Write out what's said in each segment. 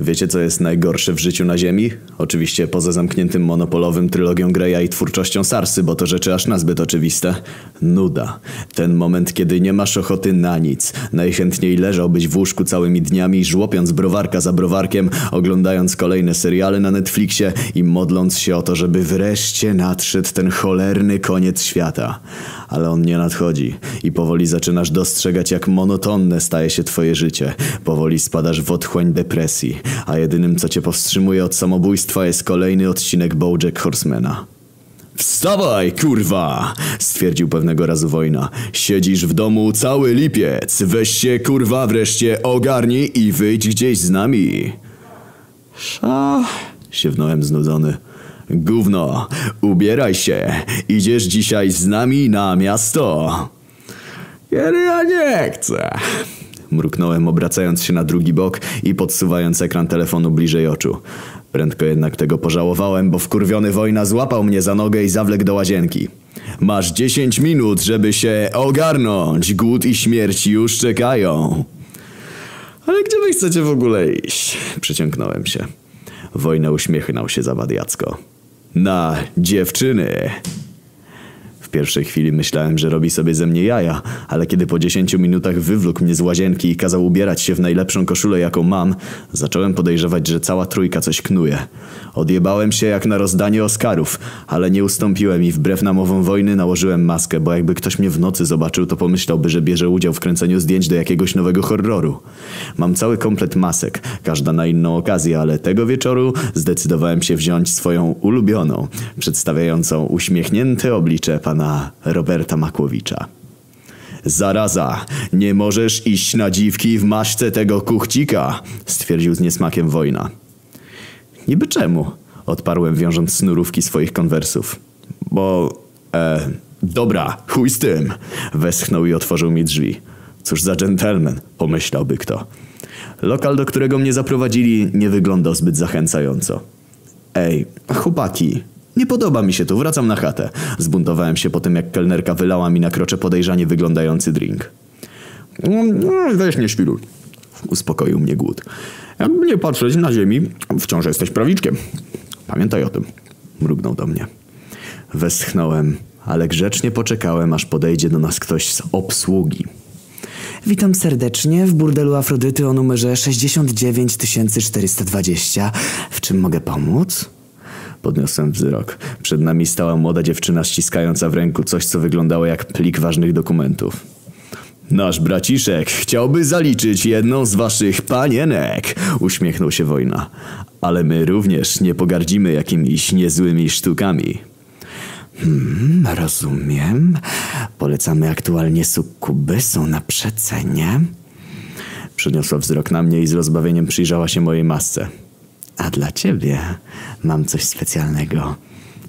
Wiecie, co jest najgorsze w życiu na Ziemi? Oczywiście poza zamkniętym monopolowym trylogią Greya i twórczością Sarsy, bo to rzeczy aż nazbyt oczywiste. Nuda. Ten moment, kiedy nie masz ochoty na nic. Najchętniej leżałbyś w łóżku całymi dniami, żłopiąc browarka za browarkiem, oglądając kolejne seriale na Netflixie i modląc się o to, żeby wreszcie nadszedł ten cholerny koniec świata. Ale on nie nadchodzi i powoli zaczynasz dostrzegać, jak monotonne staje się twoje życie. Powoli spadasz w otchłań depresji a jedynym co cię powstrzymuje od samobójstwa jest kolejny odcinek Bojack Horsemana. Wstawaj, kurwa! stwierdził pewnego razu wojna. Siedzisz w domu cały lipiec. Weź się, kurwa, wreszcie ogarnij i wyjdź gdzieś z nami. Sza, siewnąłem znudzony. Gówno, ubieraj się. Idziesz dzisiaj z nami na miasto. Kiedy ja nie chcę. Mruknąłem obracając się na drugi bok i podsuwając ekran telefonu bliżej oczu. Prędko jednak tego pożałowałem, bo wkurwiony wojna złapał mnie za nogę i zawlekł do łazienki. Masz dziesięć minut, żeby się ogarnąć. Głód i śmierć już czekają. Ale gdzie wy chcecie w ogóle iść? Przeciągnąłem się. Wojna uśmiechnął się zawadiacko. Na dziewczyny. W pierwszej chwili myślałem, że robi sobie ze mnie jaja, ale kiedy po 10 minutach wywlókł mnie z łazienki i kazał ubierać się w najlepszą koszulę jaką mam, zacząłem podejrzewać, że cała trójka coś knuje. Odjebałem się jak na rozdanie Oscarów, ale nie ustąpiłem i wbrew namowom wojny nałożyłem maskę, bo jakby ktoś mnie w nocy zobaczył, to pomyślałby, że bierze udział w kręceniu zdjęć do jakiegoś nowego horroru. Mam cały komplet masek, każda na inną okazję, ale tego wieczoru zdecydowałem się wziąć swoją ulubioną, przedstawiającą uśmiechnięte oblicze pana pana Roberta Makłowicza. Zaraza, nie możesz iść na dziwki w maszce tego kuchcika, stwierdził z niesmakiem wojna. Niby czemu? Odparłem wiążąc snurówki swoich konwersów. Bo... E, dobra, chuj z tym. Westchnął i otworzył mi drzwi. Cóż za dżentelmen, pomyślałby kto. Lokal, do którego mnie zaprowadzili, nie wyglądał zbyt zachęcająco. Ej, chłopaki, nie podoba mi się tu, wracam na chatę. Zbuntowałem się po tym, jak kelnerka wylała mi na krocze podejrzanie wyglądający drink. No, weź nie świruj. Uspokoił mnie głód. Jakby nie patrzeć na ziemi, wciąż jesteś prawiczkiem. Pamiętaj o tym. Mrugnął do mnie. Westchnąłem, ale grzecznie poczekałem, aż podejdzie do nas ktoś z obsługi. Witam serdecznie w burdelu Afrodyty o numerze 69420. W czym mogę pomóc? Podniosłem wzrok. Przed nami stała młoda dziewczyna ściskająca w ręku coś, co wyglądało jak plik ważnych dokumentów. Nasz braciszek chciałby zaliczyć jedną z waszych panienek, uśmiechnął się wojna. Ale my również nie pogardzimy jakimiś niezłymi sztukami. Hmm, rozumiem. Polecamy aktualnie sukuby, są na przecenie. Przeniosła wzrok na mnie i z rozbawieniem przyjrzała się mojej masce. A dla ciebie mam coś specjalnego.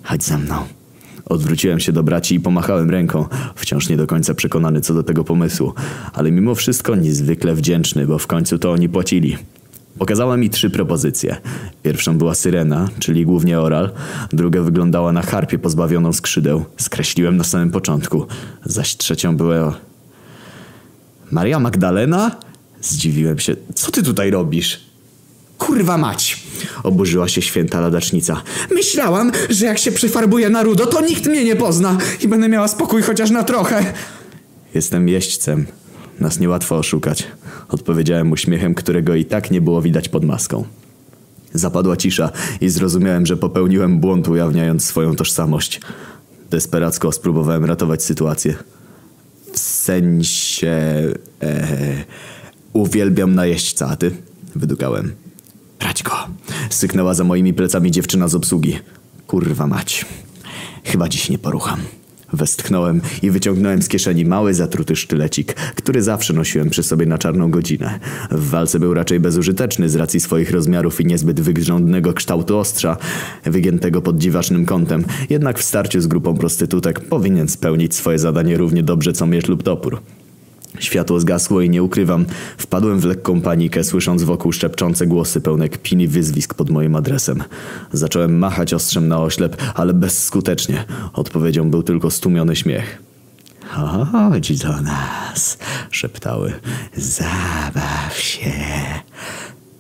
Chodź za mną. Odwróciłem się do braci i pomachałem ręką, wciąż nie do końca przekonany co do tego pomysłu, ale mimo wszystko niezwykle wdzięczny, bo w końcu to oni płacili. Pokazała mi trzy propozycje. Pierwszą była syrena, czyli głównie oral. Druga wyglądała na harpie pozbawioną skrzydeł. Skreśliłem na samym początku. Zaś trzecią była... Maria Magdalena? Zdziwiłem się. Co ty tutaj robisz? Kurwa mać! Oburzyła się święta ladacznica. Myślałam, że jak się przyfarbuję na rudo, to nikt mnie nie pozna i będę miała spokój chociaż na trochę. Jestem jeźdźcem. Nas niełatwo oszukać. Odpowiedziałem uśmiechem, którego i tak nie było widać pod maską. Zapadła cisza i zrozumiałem, że popełniłem błąd ujawniając swoją tożsamość. Desperacko spróbowałem ratować sytuację. W sensie... E, uwielbiam najeźdźca, a ty? Wydukałem. Brać go. Syknęła za moimi plecami dziewczyna z obsługi. Kurwa mać. Chyba dziś nie porucham. Westchnąłem i wyciągnąłem z kieszeni mały, zatruty sztylecik, który zawsze nosiłem przy sobie na czarną godzinę. W walce był raczej bezużyteczny z racji swoich rozmiarów i niezbyt wygrządnego kształtu ostrza, wygiętego pod dziwacznym kątem, jednak w starciu z grupą prostytutek powinien spełnić swoje zadanie równie dobrze co miecz lub topór. Światło zgasło i nie ukrywam, wpadłem w lekką panikę, słysząc wokół szepczące głosy pełne kpin i wyzwisk pod moim adresem. Zacząłem machać ostrzem na oślep, ale bezskutecznie. Odpowiedzią był tylko stłumiony śmiech. Chodź do nas, szeptały. Zabaw się.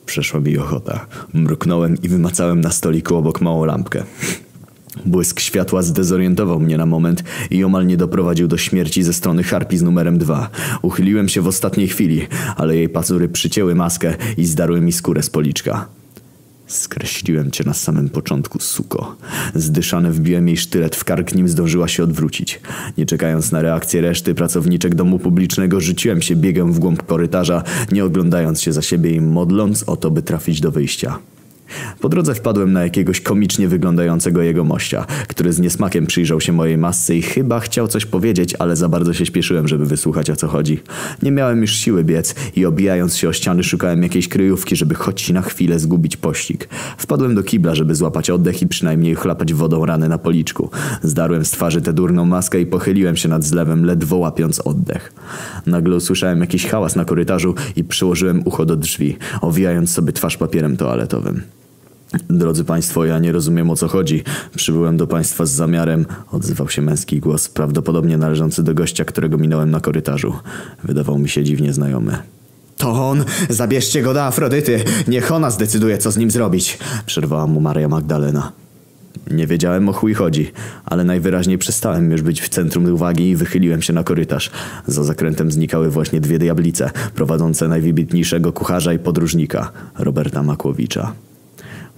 Przeszła mi ochota. Mruknąłem i wymacałem na stoliku obok małą lampkę. Błysk światła zdezorientował mnie na moment i omal nie doprowadził do śmierci ze strony harpi z numerem dwa. Uchyliłem się w ostatniej chwili, ale jej pazury przycięły maskę i zdarły mi skórę z policzka. Skreśliłem cię na samym początku, suko. Zdyszany wbiłem jej sztylet w kark, nim zdążyła się odwrócić. Nie czekając na reakcję reszty pracowniczek domu publicznego, rzuciłem się biegiem w głąb korytarza, nie oglądając się za siebie i modląc o to, by trafić do wyjścia. Po drodze wpadłem na jakiegoś komicznie wyglądającego jego mościa, który z niesmakiem przyjrzał się mojej masce i chyba chciał coś powiedzieć, ale za bardzo się śpieszyłem, żeby wysłuchać o co chodzi. Nie miałem już siły biec i obijając się o ściany szukałem jakiejś kryjówki, żeby choć na chwilę zgubić pościg. Wpadłem do kibla, żeby złapać oddech i przynajmniej chlapać wodą rany na policzku. Zdarłem z twarzy tę durną maskę i pochyliłem się nad zlewem, ledwo łapiąc oddech. Nagle usłyszałem jakiś hałas na korytarzu i przyłożyłem ucho do drzwi, owijając sobie twarz papierem toaletowym. Drodzy Państwo, ja nie rozumiem o co chodzi. Przybyłem do Państwa z zamiarem, odzywał się męski głos, prawdopodobnie należący do gościa, którego minąłem na korytarzu. Wydawał mi się dziwnie znajomy. To on! Zabierzcie go do Afrodyty! Niech ona zdecyduje, co z nim zrobić! Przerwała mu Maria Magdalena. Nie wiedziałem o chuj chodzi, ale najwyraźniej przestałem już być w centrum uwagi i wychyliłem się na korytarz. Za zakrętem znikały właśnie dwie diablice, prowadzące najwybitniejszego kucharza i podróżnika, Roberta Makłowicza.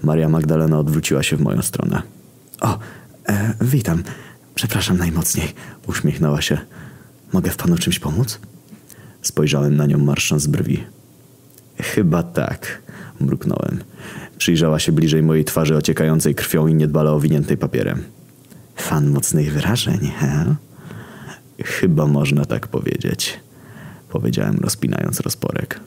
Maria Magdalena odwróciła się w moją stronę. O, e, witam. Przepraszam najmocniej. Uśmiechnęła się. Mogę w panu czymś pomóc? Spojrzałem na nią marszcząc brwi. Chyba tak, mruknąłem. Przyjrzała się bliżej mojej twarzy ociekającej krwią i niedbale owiniętej papierem. Fan mocnych wyrażeń, he? Chyba można tak powiedzieć, powiedziałem rozpinając rozporek.